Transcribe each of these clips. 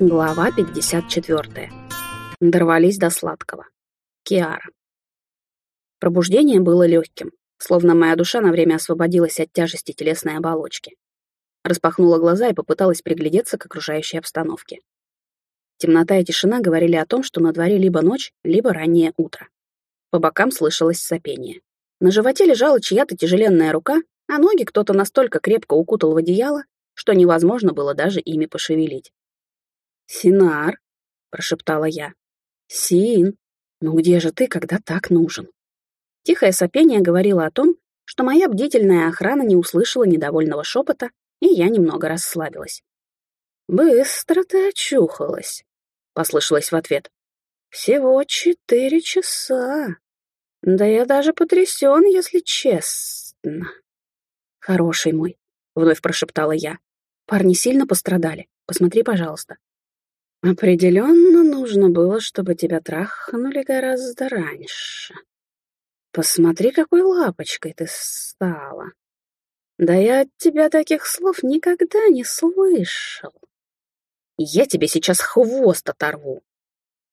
Глава 54. Дорвались до сладкого. Киара. Пробуждение было легким, словно моя душа на время освободилась от тяжести телесной оболочки. Распахнула глаза и попыталась приглядеться к окружающей обстановке. Темнота и тишина говорили о том, что на дворе либо ночь, либо раннее утро. По бокам слышалось сопение. На животе лежала чья-то тяжеленная рука, а ноги кто-то настолько крепко укутал в одеяло, что невозможно было даже ими пошевелить. «Синар», — прошептала я. «Син, ну где же ты, когда так нужен?» Тихое сопение говорило о том, что моя бдительная охрана не услышала недовольного шепота, и я немного расслабилась. «Быстро ты очухалась», — послышалось в ответ. «Всего четыре часа. Да я даже потрясен, если честно». «Хороший мой», — вновь прошептала я. «Парни сильно пострадали. Посмотри, пожалуйста». Определенно нужно было, чтобы тебя трахнули гораздо раньше. Посмотри, какой лапочкой ты стала. Да я от тебя таких слов никогда не слышал. Я тебе сейчас хвост оторву,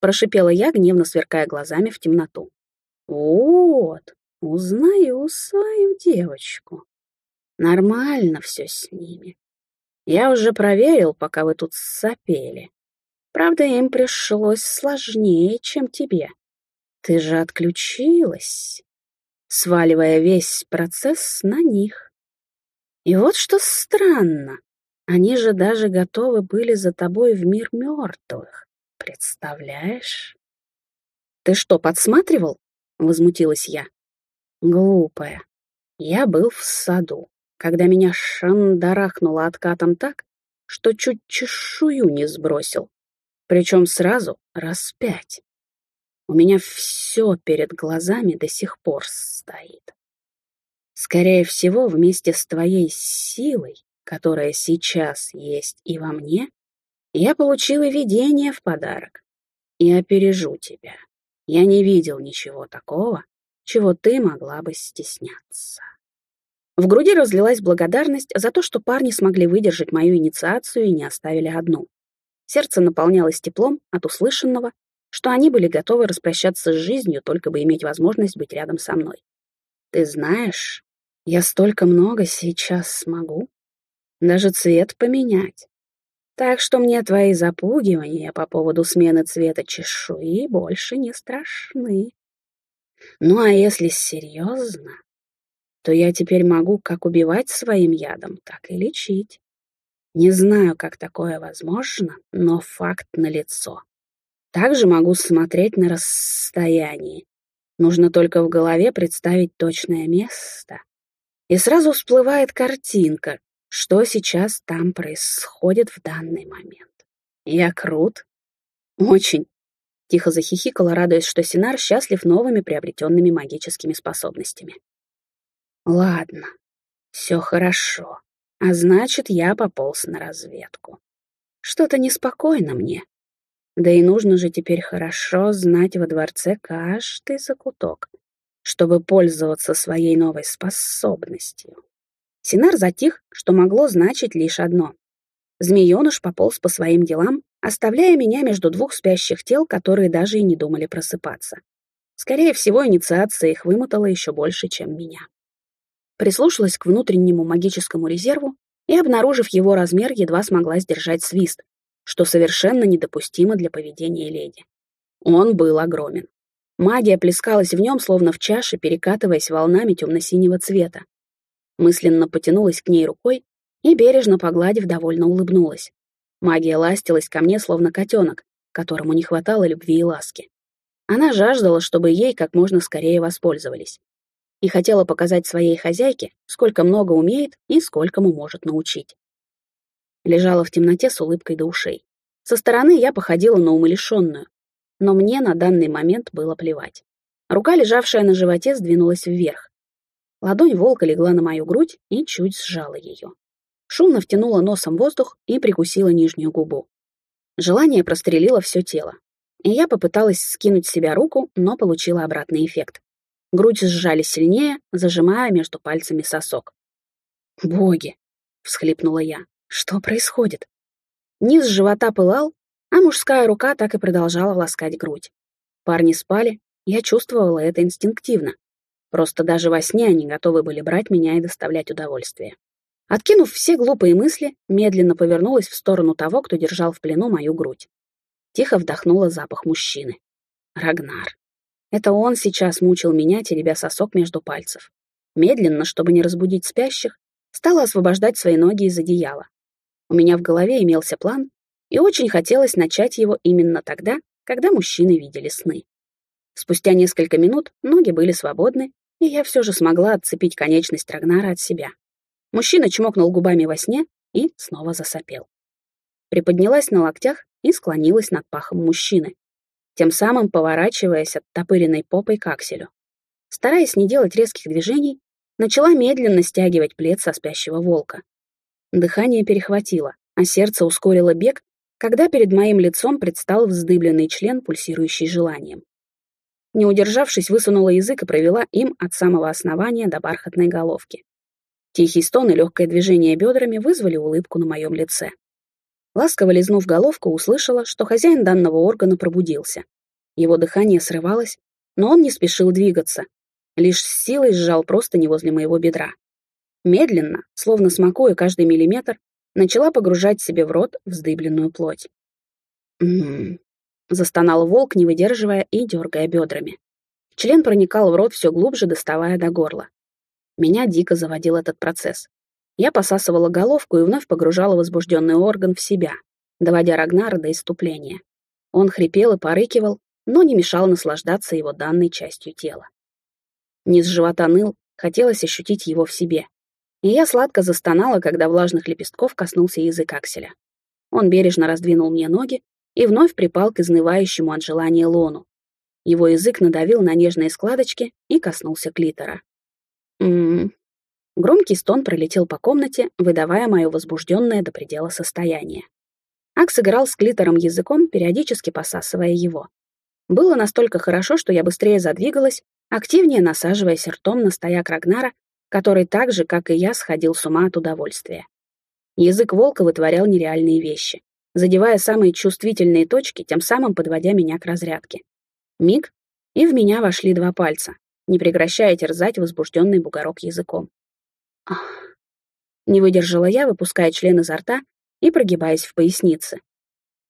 прошипела я, гневно сверкая глазами в темноту. Вот, узнаю свою девочку. Нормально все с ними. Я уже проверил, пока вы тут сопели. Правда, им пришлось сложнее, чем тебе. Ты же отключилась, сваливая весь процесс на них. И вот что странно, они же даже готовы были за тобой в мир мертвых. Представляешь? Ты что, подсматривал? Возмутилась я. Глупая. Я был в саду, когда меня шандарахнуло откатом так, что чуть чешую не сбросил. Причем сразу раз пять. У меня все перед глазами до сих пор стоит. Скорее всего, вместе с твоей силой, которая сейчас есть и во мне, я получила видение в подарок. И опережу тебя. Я не видел ничего такого, чего ты могла бы стесняться. В груди разлилась благодарность за то, что парни смогли выдержать мою инициацию и не оставили одну. Сердце наполнялось теплом от услышанного, что они были готовы распрощаться с жизнью, только бы иметь возможность быть рядом со мной. Ты знаешь, я столько много сейчас смогу. Даже цвет поменять. Так что мне твои запугивания по поводу смены цвета чешуи больше не страшны. Ну а если серьезно, то я теперь могу как убивать своим ядом, так и лечить. Не знаю, как такое возможно, но факт налицо. Также могу смотреть на расстоянии. Нужно только в голове представить точное место. И сразу всплывает картинка, что сейчас там происходит в данный момент. Я крут? Очень. Тихо захихикала, радуясь, что Синар счастлив новыми приобретенными магическими способностями. Ладно, все хорошо. А значит, я пополз на разведку. Что-то неспокойно мне. Да и нужно же теперь хорошо знать во дворце каждый закуток, чтобы пользоваться своей новой способностью. Синар затих, что могло значить лишь одно. Змеёныш пополз по своим делам, оставляя меня между двух спящих тел, которые даже и не думали просыпаться. Скорее всего, инициация их вымотала еще больше, чем меня прислушалась к внутреннему магическому резерву и, обнаружив его размер, едва смогла сдержать свист, что совершенно недопустимо для поведения леди. Он был огромен. Магия плескалась в нем, словно в чаше, перекатываясь волнами темно-синего цвета. Мысленно потянулась к ней рукой и, бережно погладив, довольно улыбнулась. Магия ластилась ко мне, словно котенок, которому не хватало любви и ласки. Она жаждала, чтобы ей как можно скорее воспользовались и хотела показать своей хозяйке, сколько много умеет и сколькому может научить. Лежала в темноте с улыбкой до ушей. Со стороны я походила на умалишенную, но мне на данный момент было плевать. Рука, лежавшая на животе, сдвинулась вверх. Ладонь волка легла на мою грудь и чуть сжала ее. Шумно втянула носом воздух и прикусила нижнюю губу. Желание прострелило все тело. И я попыталась скинуть с себя руку, но получила обратный эффект. Грудь сжали сильнее, зажимая между пальцами сосок. «Боги!» — всхлипнула я. «Что происходит?» Низ живота пылал, а мужская рука так и продолжала ласкать грудь. Парни спали, я чувствовала это инстинктивно. Просто даже во сне они готовы были брать меня и доставлять удовольствие. Откинув все глупые мысли, медленно повернулась в сторону того, кто держал в плену мою грудь. Тихо вдохнула запах мужчины. Рагнар. Это он сейчас мучил меня, теребя сосок между пальцев. Медленно, чтобы не разбудить спящих, стала освобождать свои ноги из одеяла. У меня в голове имелся план, и очень хотелось начать его именно тогда, когда мужчины видели сны. Спустя несколько минут ноги были свободны, и я все же смогла отцепить конечность Рагнара от себя. Мужчина чмокнул губами во сне и снова засопел. Приподнялась на локтях и склонилась над пахом мужчины, тем самым поворачиваясь от топыренной попой к акселю. Стараясь не делать резких движений, начала медленно стягивать плед со спящего волка. Дыхание перехватило, а сердце ускорило бег, когда перед моим лицом предстал вздыбленный член, пульсирующий желанием. Не удержавшись, высунула язык и провела им от самого основания до бархатной головки. Тихий стон и легкое движение бедрами вызвали улыбку на моем лице. Ласково лизнув головку, услышала, что хозяин данного органа пробудился. Его дыхание срывалось, но он не спешил двигаться, лишь с силой сжал просто не возле моего бедра. Медленно, словно смакуя каждый миллиметр, начала погружать себе в рот вздыбленную плоть. «М-м-м», застонал волк, не выдерживая и дергая бедрами. Член проникал в рот все глубже, доставая до горла. Меня дико заводил этот процесс. Я посасывала головку и вновь погружала возбужденный орган в себя, доводя Рагнара до иступления. Он хрипел и порыкивал, но не мешал наслаждаться его данной частью тела. Низ живота ныл, хотелось ощутить его в себе и я сладко застонала, когда влажных лепестков коснулся язык акселя. Он бережно раздвинул мне ноги и вновь припал к изнывающему от желания лону. Его язык надавил на нежные складочки и коснулся клитора. М-м. Громкий стон пролетел по комнате, выдавая мое возбужденное до предела состояние. Акс играл с клитором языком, периодически посасывая его. Было настолько хорошо, что я быстрее задвигалась, активнее насаживаясь ртом на стояк Рагнара который так же, как и я, сходил с ума от удовольствия. Язык волка вытворял нереальные вещи, задевая самые чувствительные точки, тем самым подводя меня к разрядке. Миг, и в меня вошли два пальца, не прекращая терзать возбужденный бугорок языком. Ах. Не выдержала я, выпуская член изо рта и прогибаясь в пояснице.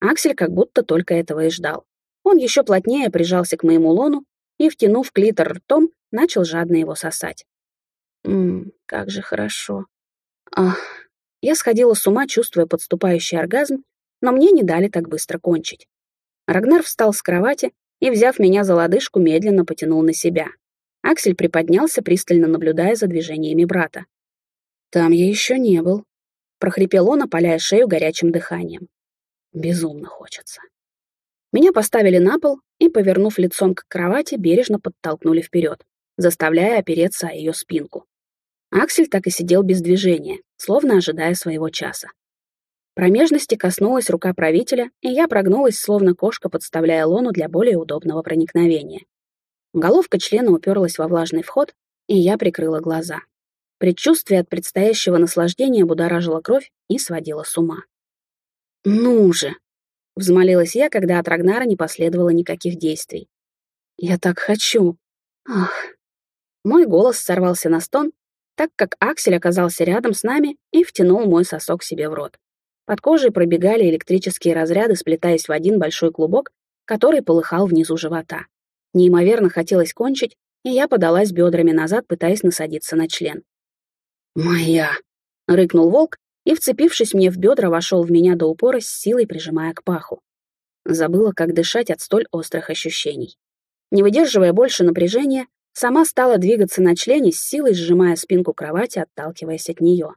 Аксель как будто только этого и ждал. Он еще плотнее прижался к моему лону и, втянув клитор ртом, начал жадно его сосать. Ммм, как же хорошо. Ах, я сходила с ума, чувствуя подступающий оргазм, но мне не дали так быстро кончить. Рагнар встал с кровати и, взяв меня за лодыжку, медленно потянул на себя. Аксель приподнялся, пристально наблюдая за движениями брата. «Там я еще не был», — прохрипел он, опаляя шею горячим дыханием. «Безумно хочется». Меня поставили на пол и, повернув лицом к кровати, бережно подтолкнули вперед, заставляя опереться о ее спинку. Аксель так и сидел без движения, словно ожидая своего часа. Промежности коснулась рука правителя, и я прогнулась, словно кошка, подставляя лону для более удобного проникновения. Головка члена уперлась во влажный вход, и я прикрыла глаза. Предчувствие от предстоящего наслаждения будоражило кровь и сводило с ума. «Ну же!» — взмолилась я, когда от Рагнара не последовало никаких действий. «Я так хочу! Ах!» Мой голос сорвался на стон, так как Аксель оказался рядом с нами и втянул мой сосок себе в рот. Под кожей пробегали электрические разряды, сплетаясь в один большой клубок, который полыхал внизу живота. Неимоверно хотелось кончить, и я подалась бедрами назад, пытаясь насадиться на член. «Моя!» — рыкнул волк и, вцепившись мне в бедра, вошел в меня до упора с силой, прижимая к паху. Забыла, как дышать от столь острых ощущений. Не выдерживая больше напряжения, Сама стала двигаться на члене, с силой сжимая спинку кровати, отталкиваясь от нее.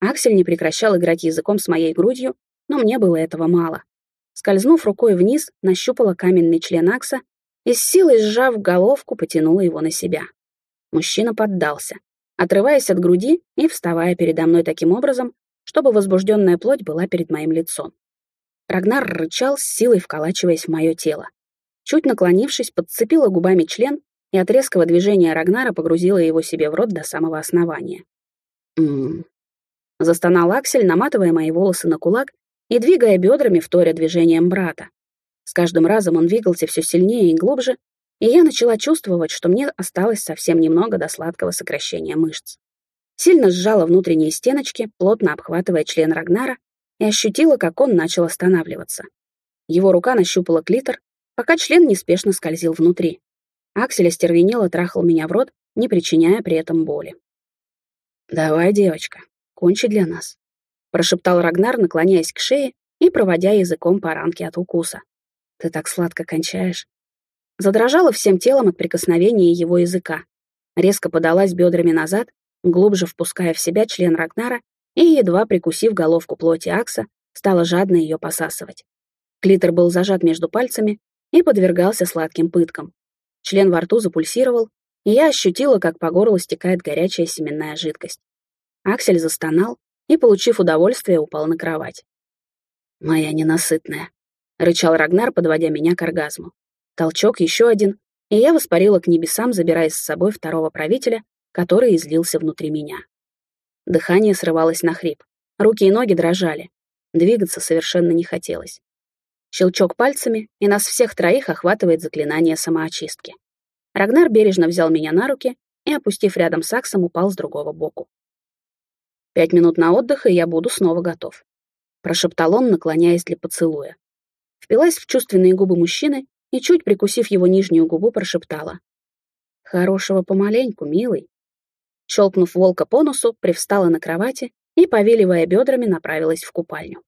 Аксель не прекращал играть языком с моей грудью, но мне было этого мало. Скользнув рукой вниз, нащупала каменный член Акса и с силой сжав головку, потянула его на себя. Мужчина поддался, отрываясь от груди и вставая передо мной таким образом, чтобы возбужденная плоть была перед моим лицом. Рагнар рычал, с силой вколачиваясь в мое тело. Чуть наклонившись, подцепила губами член и от резкого движения Рагнара погрузила его себе в рот до самого основания. «М-м-м», застонал Аксель, наматывая мои волосы на кулак и двигая бедрами, вторя движением брата. С каждым разом он двигался все сильнее и глубже, и я начала чувствовать, что мне осталось совсем немного до сладкого сокращения мышц. Сильно сжала внутренние стеночки, плотно обхватывая член Рагнара, и ощутила, как он начал останавливаться. Его рука нащупала клитор, пока член неспешно скользил внутри. Аксель остервенело трахал меня в рот, не причиняя при этом боли. «Давай, девочка, кончи для нас», — прошептал Рагнар, наклоняясь к шее и проводя языком по ранке от укуса. «Ты так сладко кончаешь». Задрожала всем телом от прикосновения его языка. Резко подалась бедрами назад, глубже впуская в себя член Рагнара и, едва прикусив головку плоти Акса, стала жадно ее посасывать. Клитор был зажат между пальцами и подвергался сладким пыткам. Член во рту запульсировал, и я ощутила, как по горлу стекает горячая семенная жидкость. Аксель застонал и, получив удовольствие, упал на кровать. «Моя ненасытная», — рычал Рагнар, подводя меня к оргазму. Толчок еще один, и я воспарила к небесам, забирая с собой второго правителя, который излился внутри меня. Дыхание срывалось на хрип, руки и ноги дрожали, двигаться совершенно не хотелось. Щелчок пальцами, и нас всех троих охватывает заклинание самоочистки. Рагнар бережно взял меня на руки и, опустив рядом с Аксом, упал с другого боку. «Пять минут на отдых, и я буду снова готов», — прошептал он, наклоняясь для поцелуя. Впилась в чувственные губы мужчины и, чуть прикусив его нижнюю губу, прошептала. «Хорошего помаленьку, милый». Щелкнув волка по носу, привстала на кровати и, повеливая бедрами, направилась в купальню.